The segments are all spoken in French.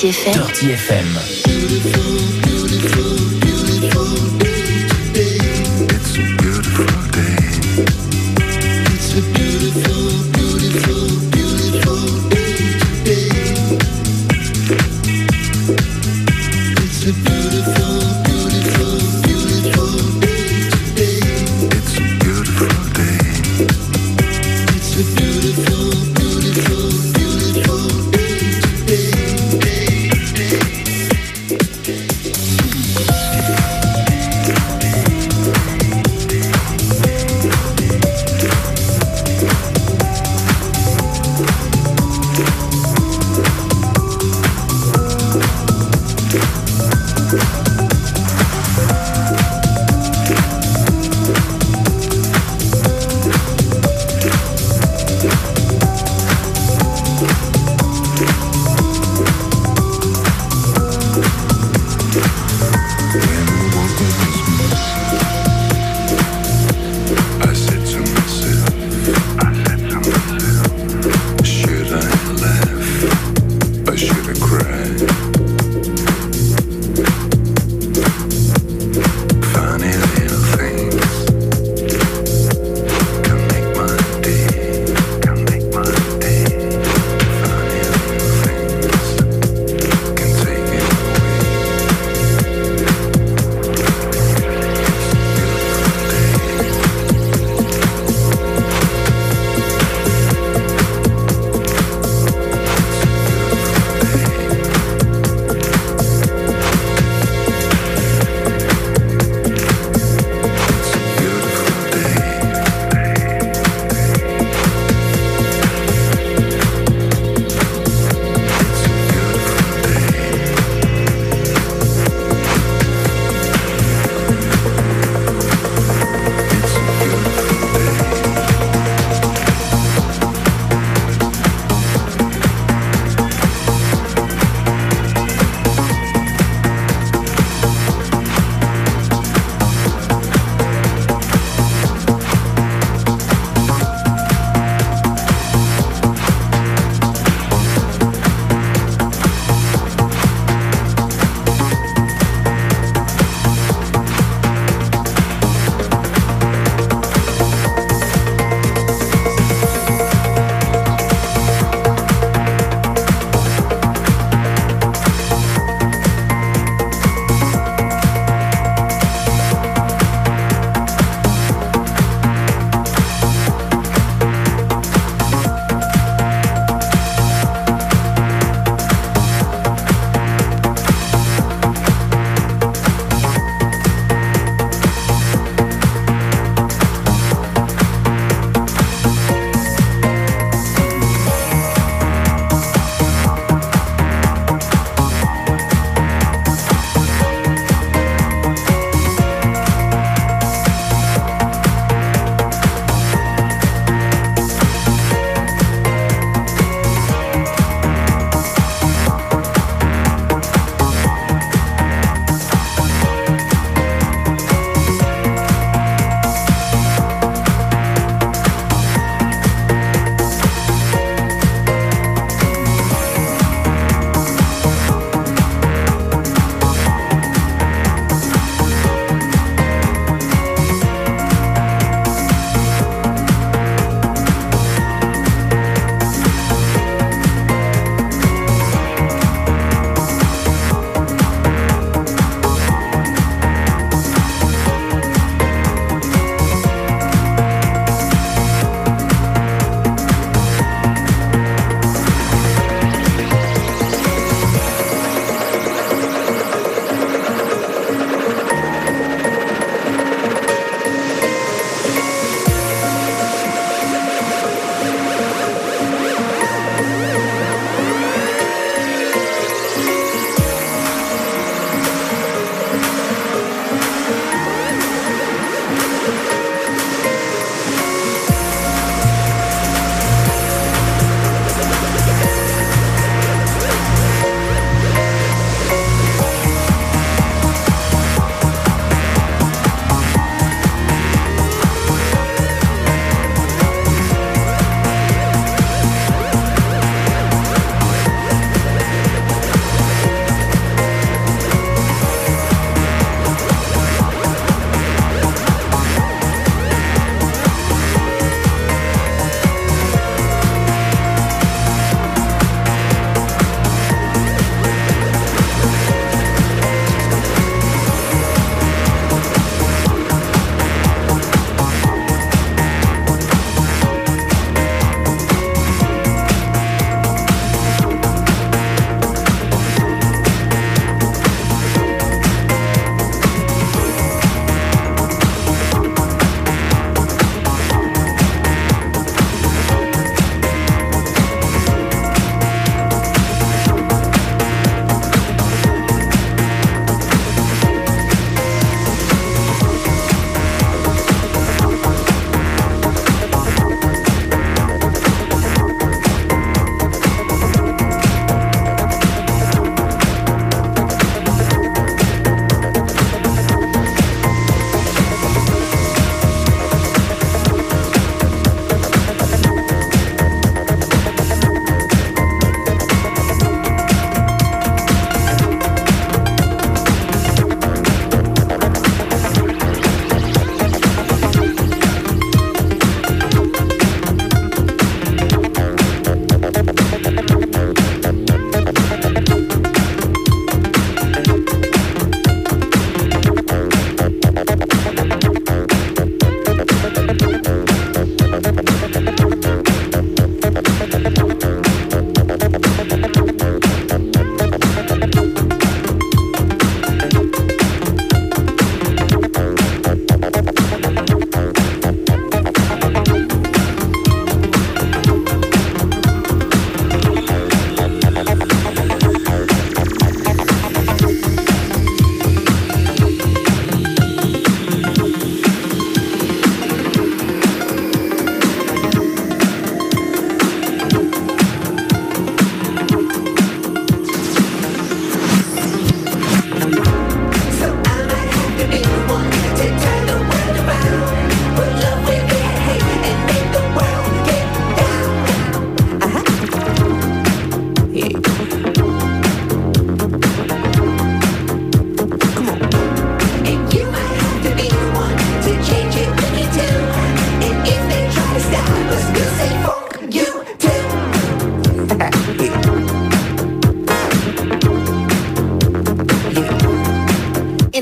Dirty FM.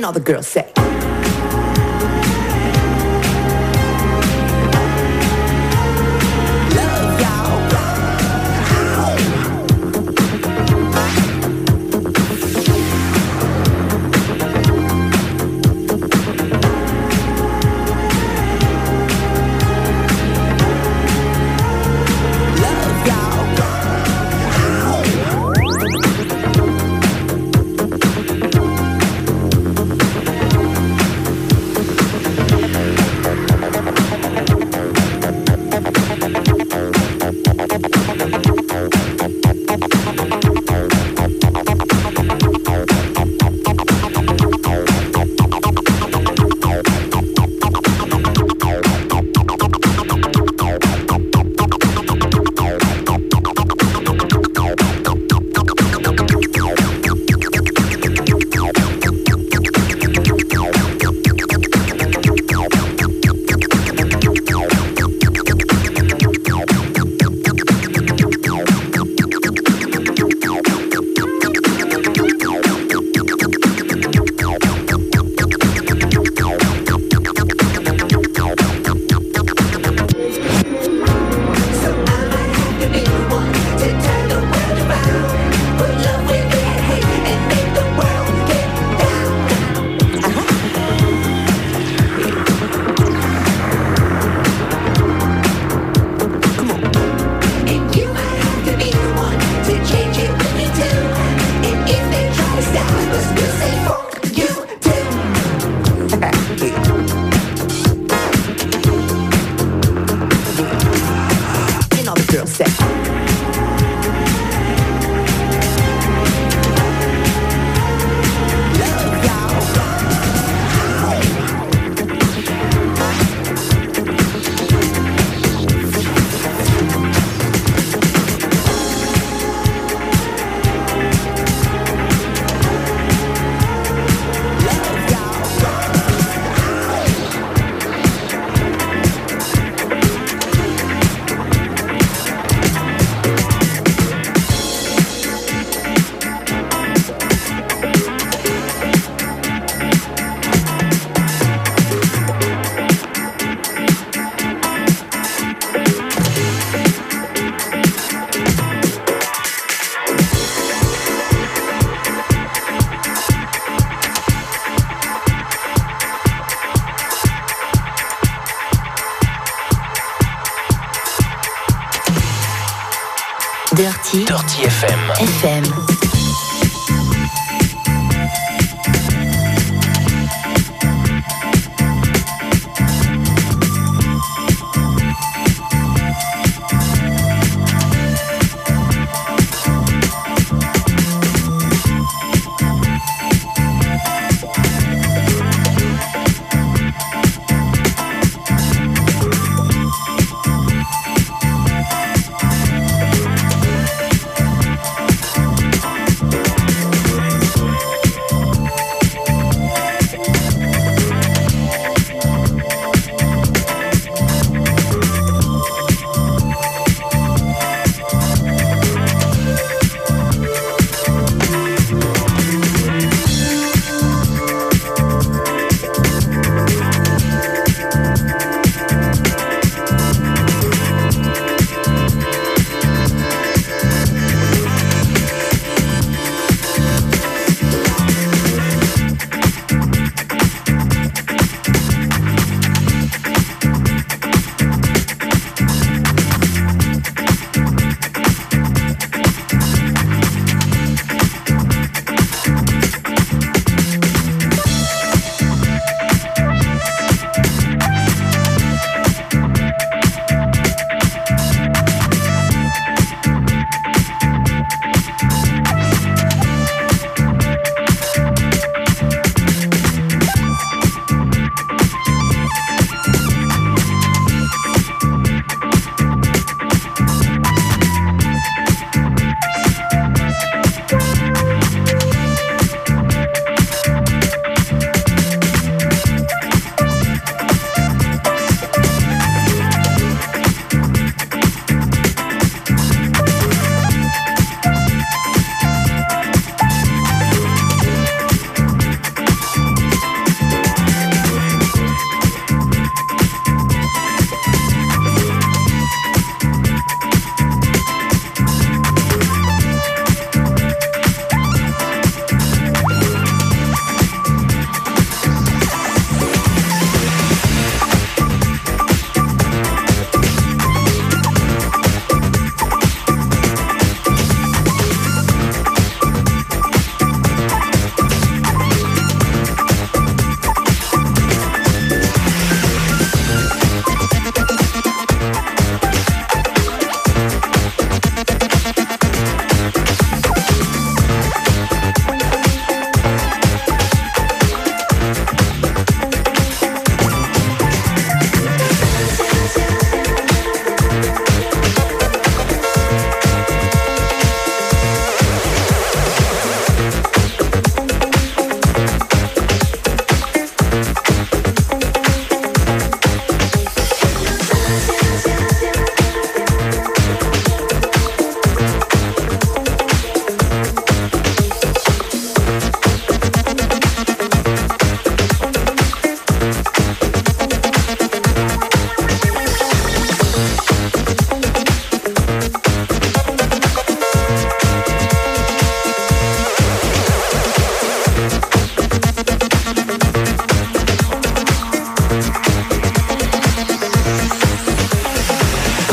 How the girls say.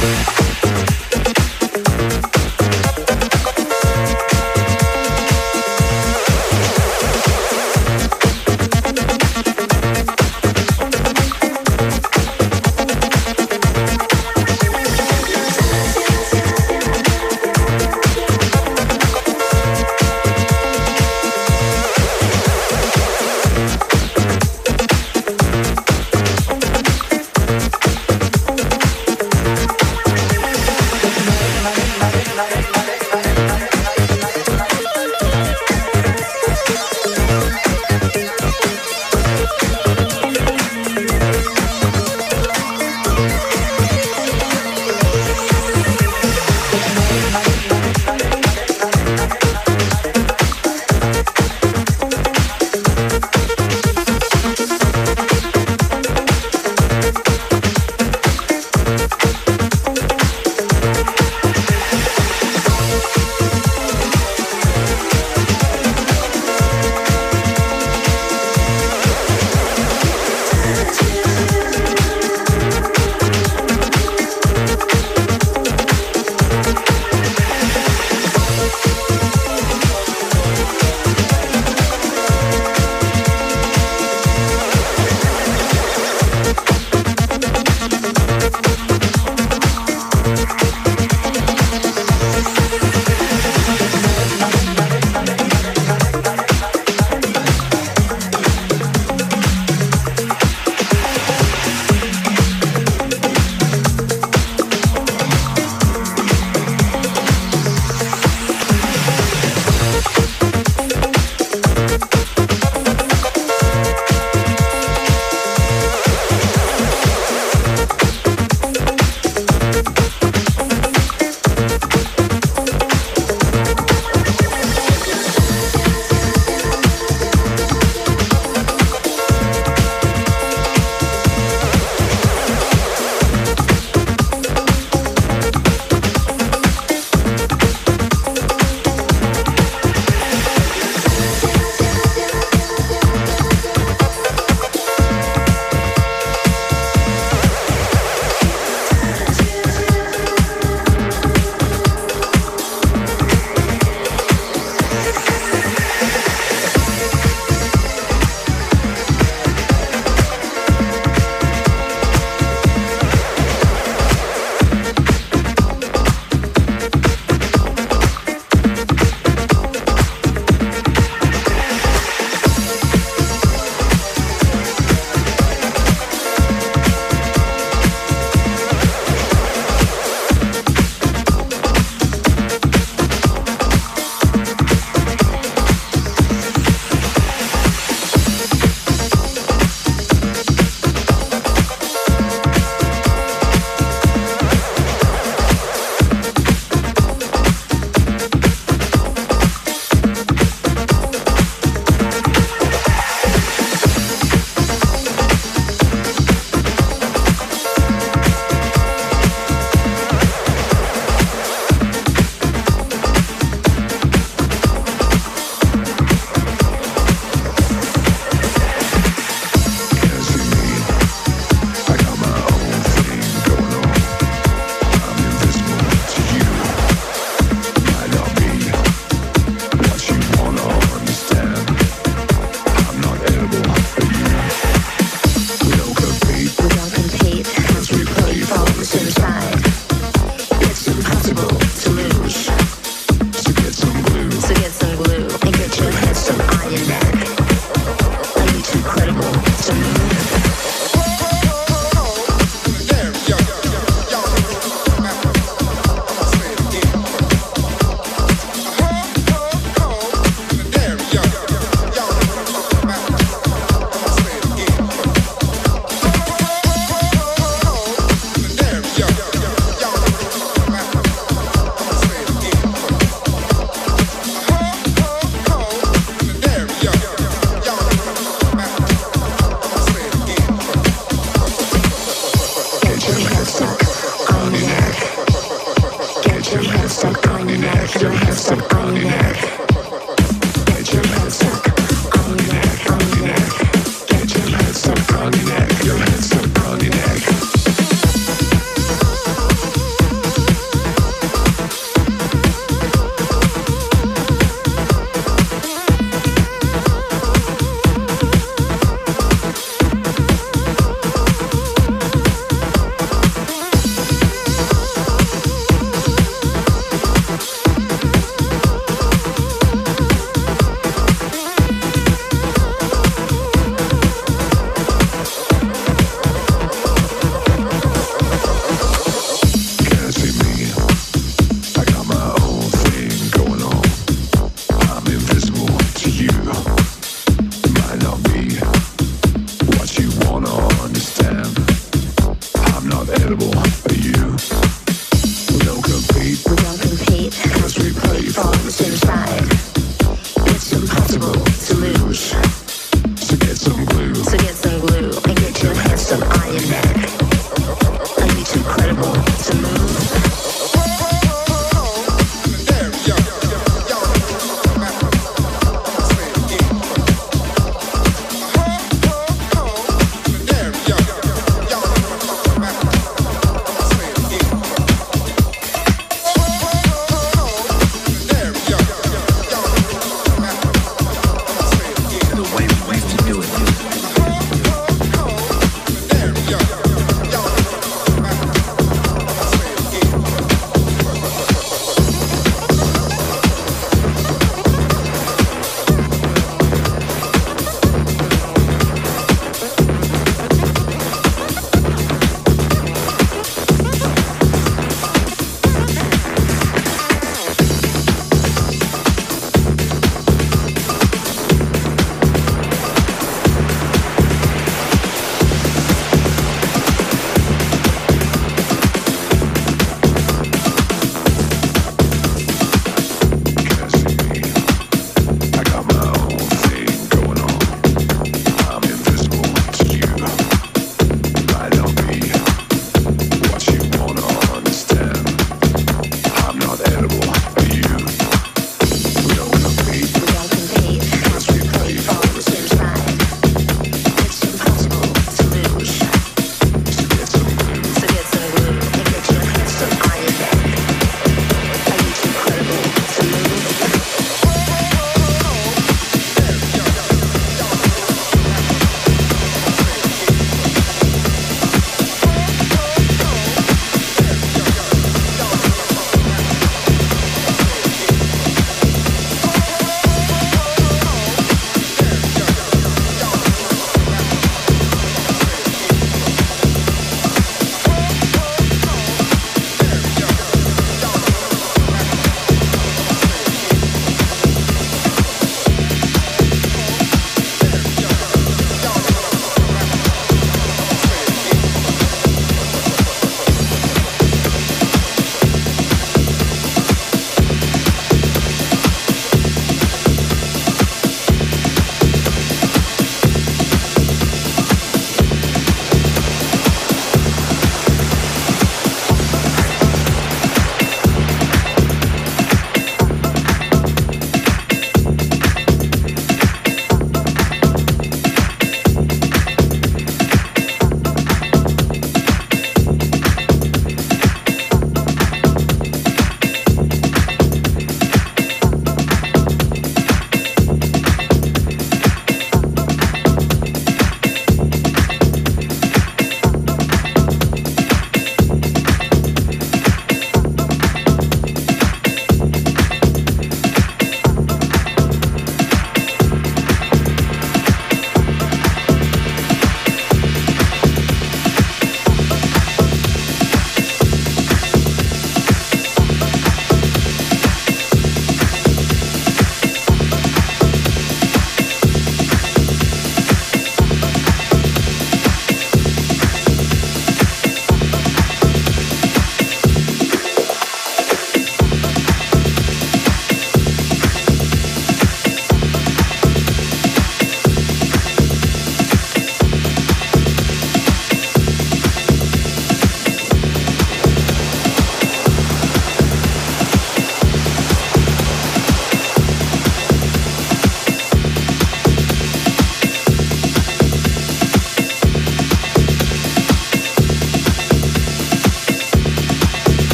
Thank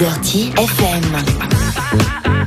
Dirty FM.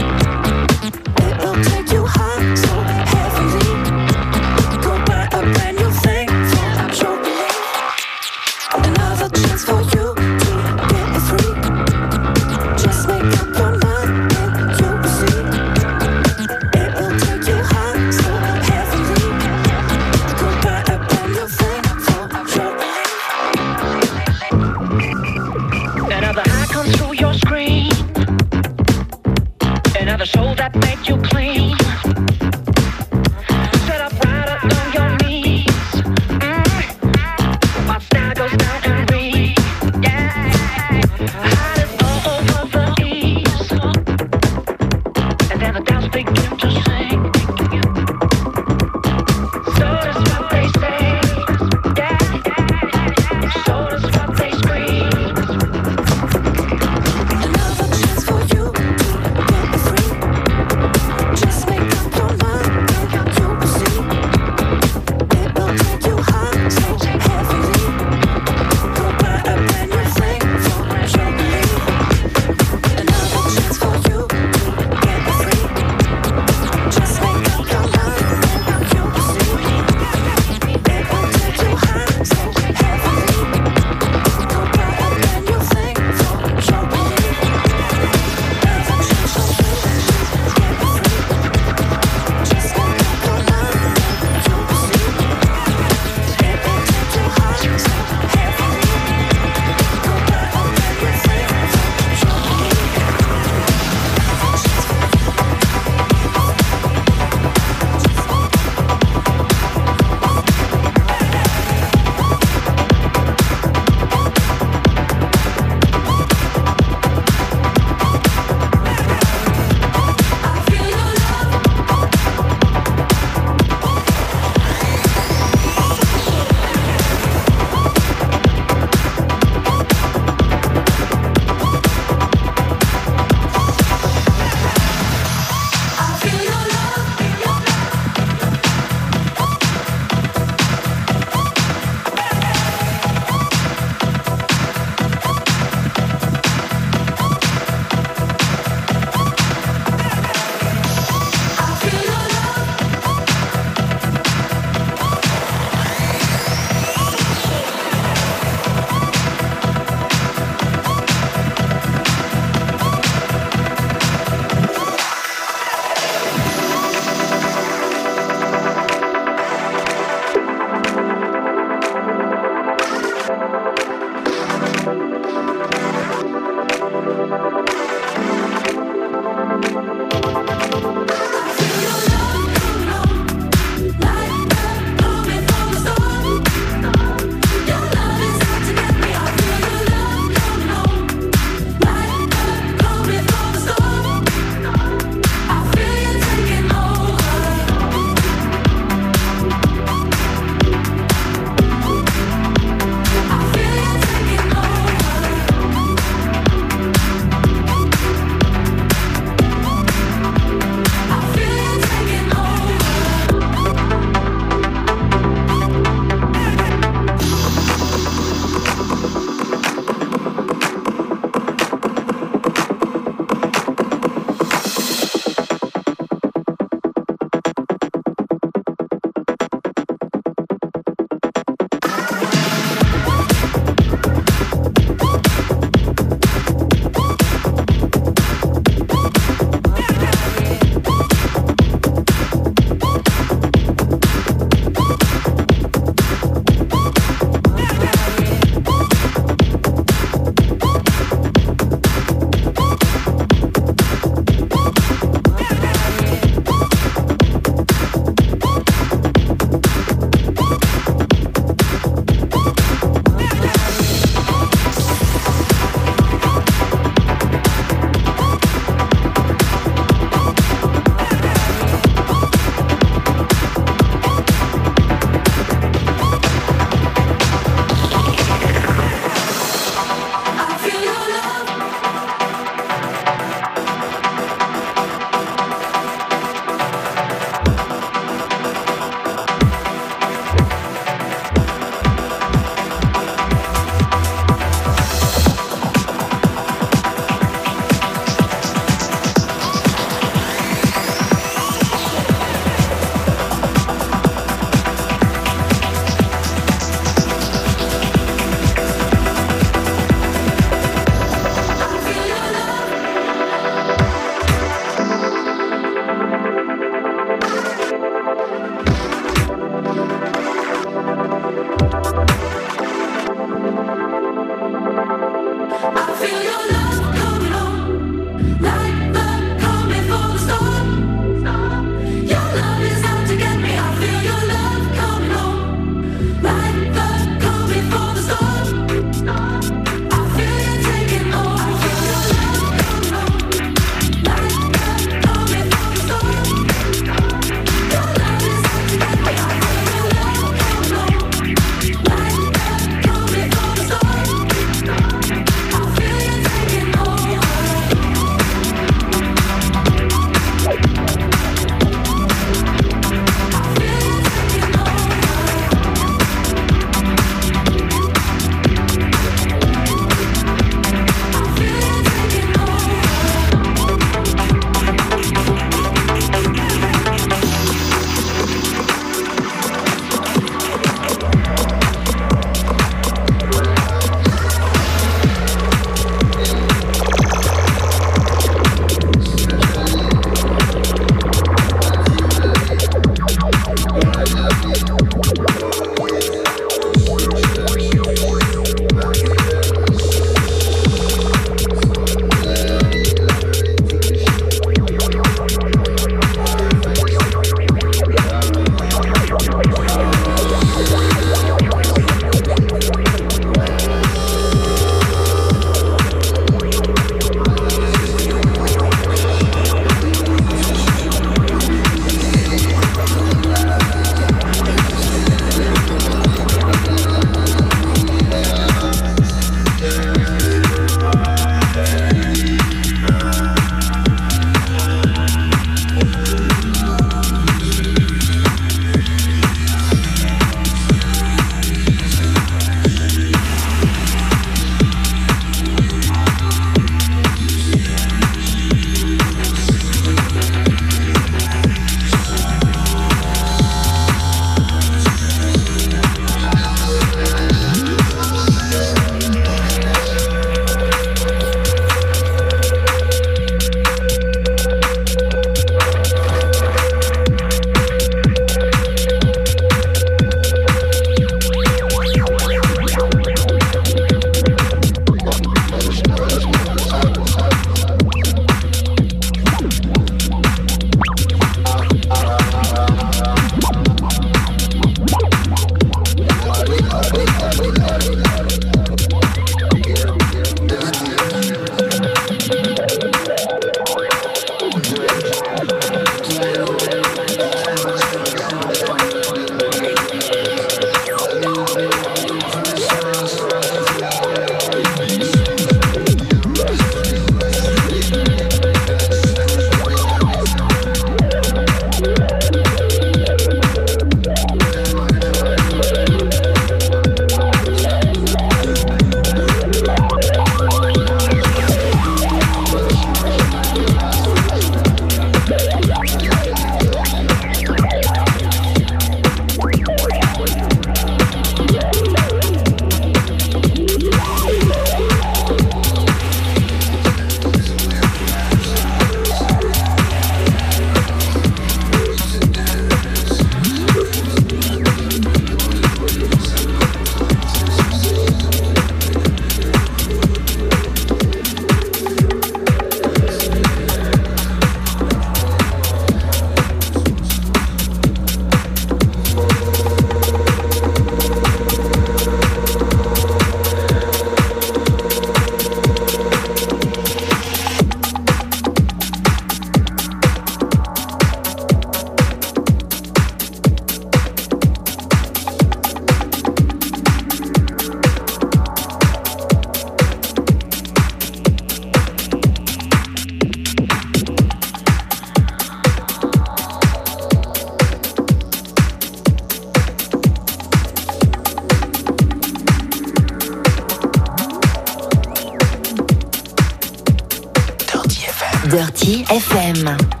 Dirty FM.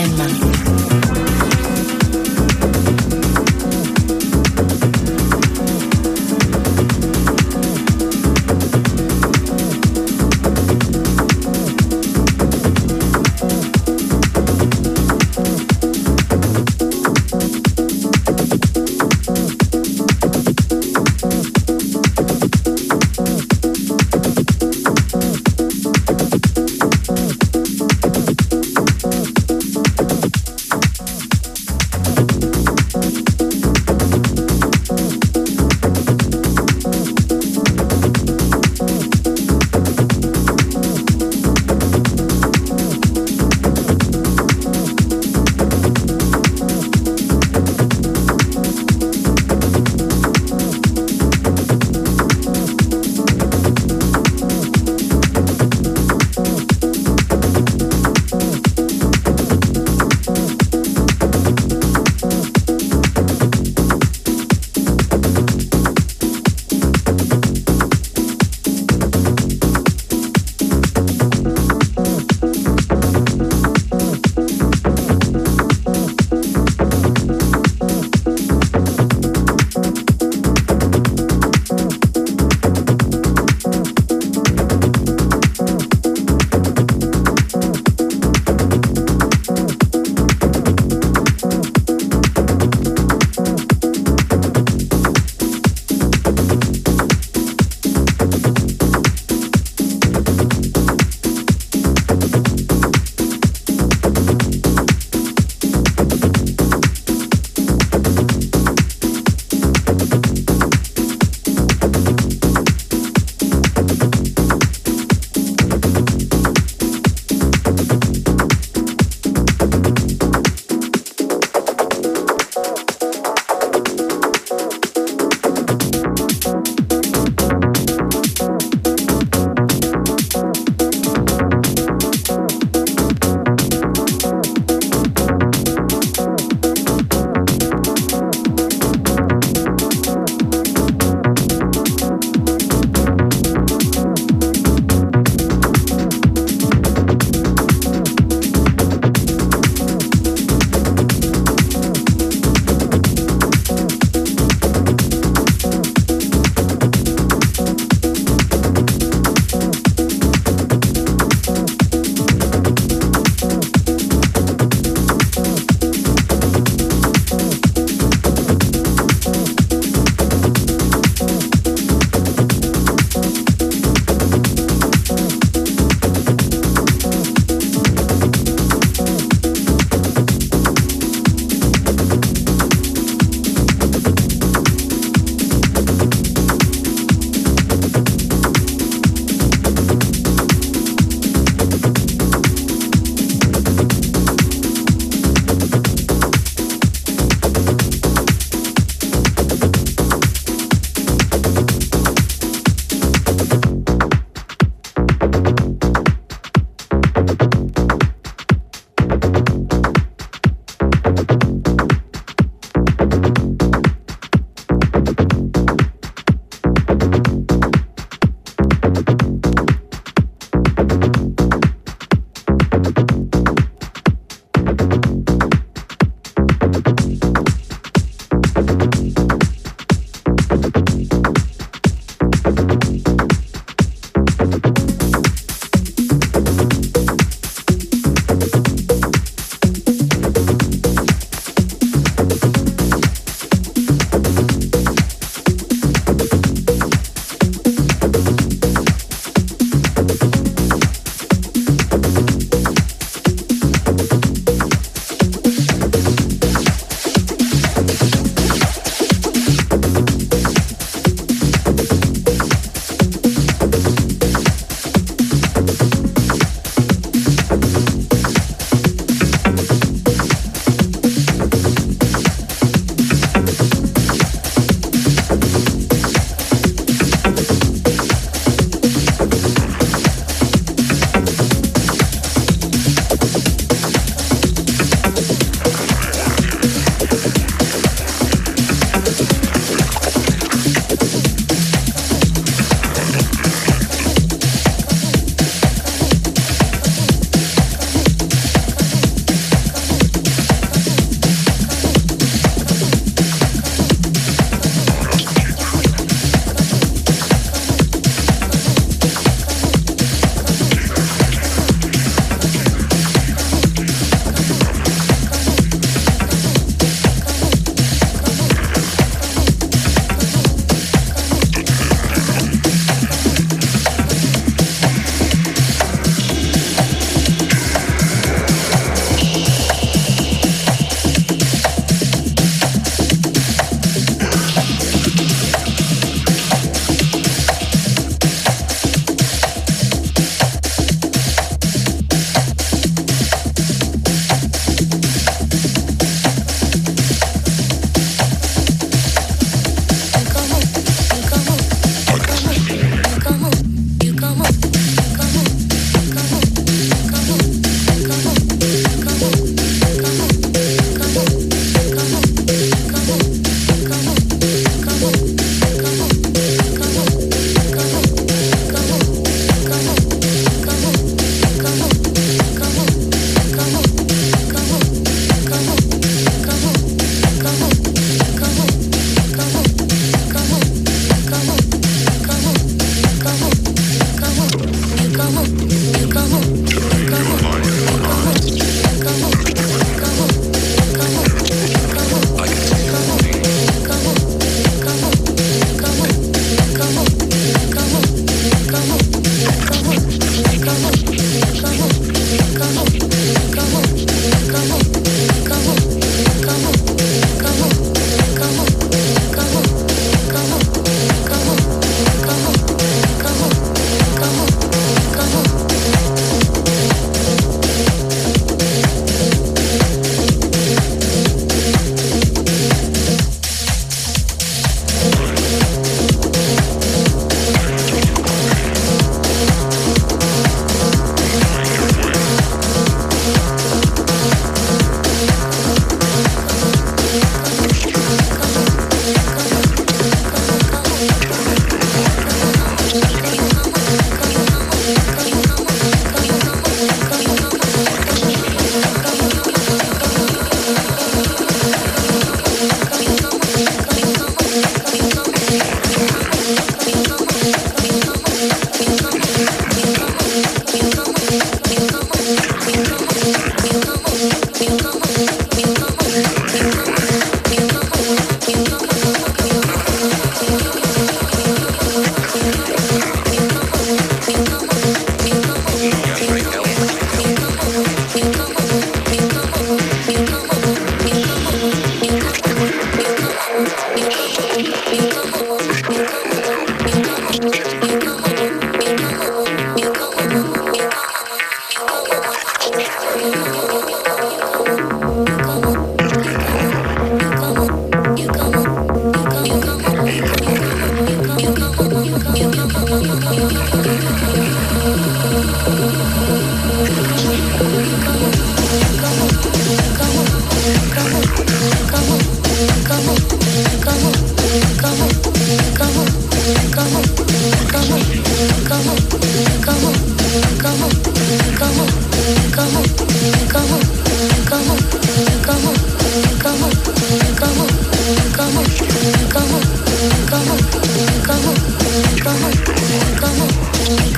FM.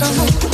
come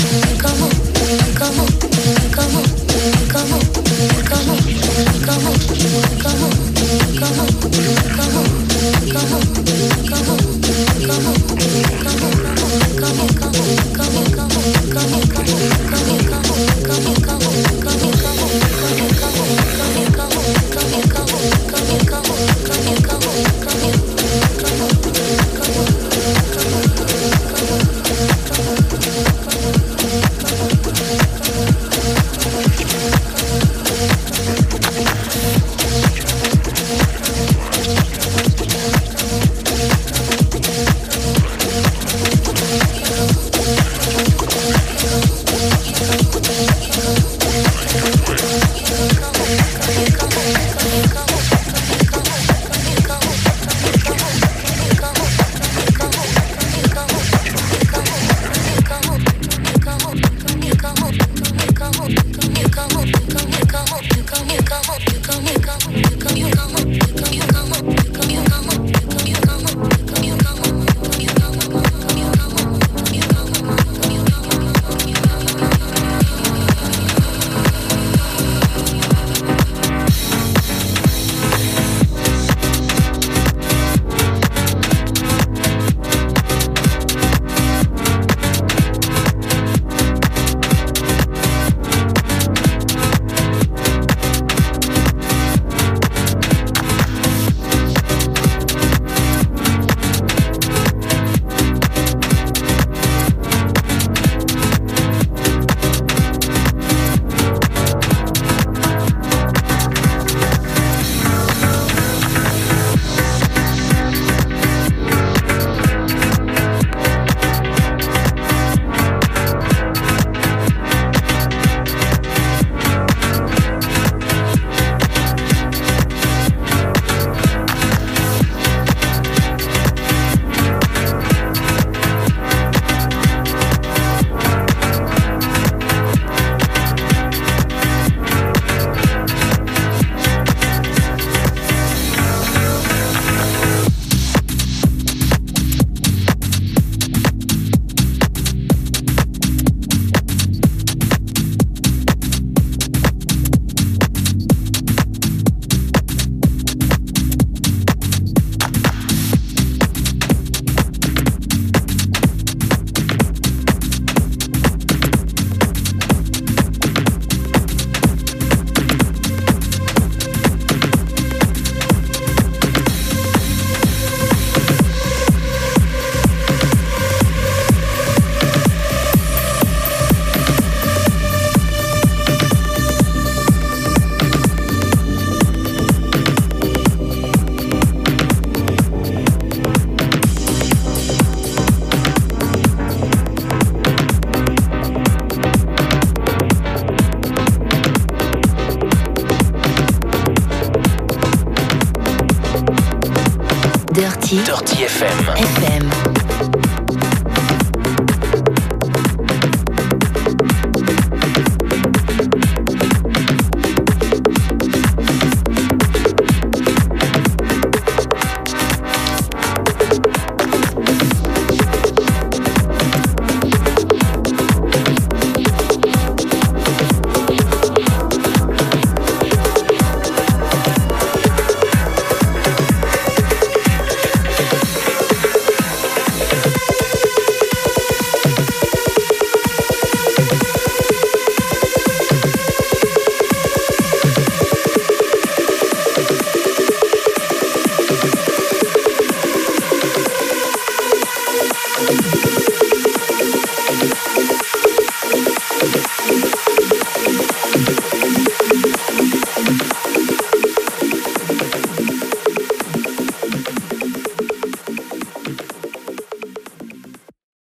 Dirty FM. FM.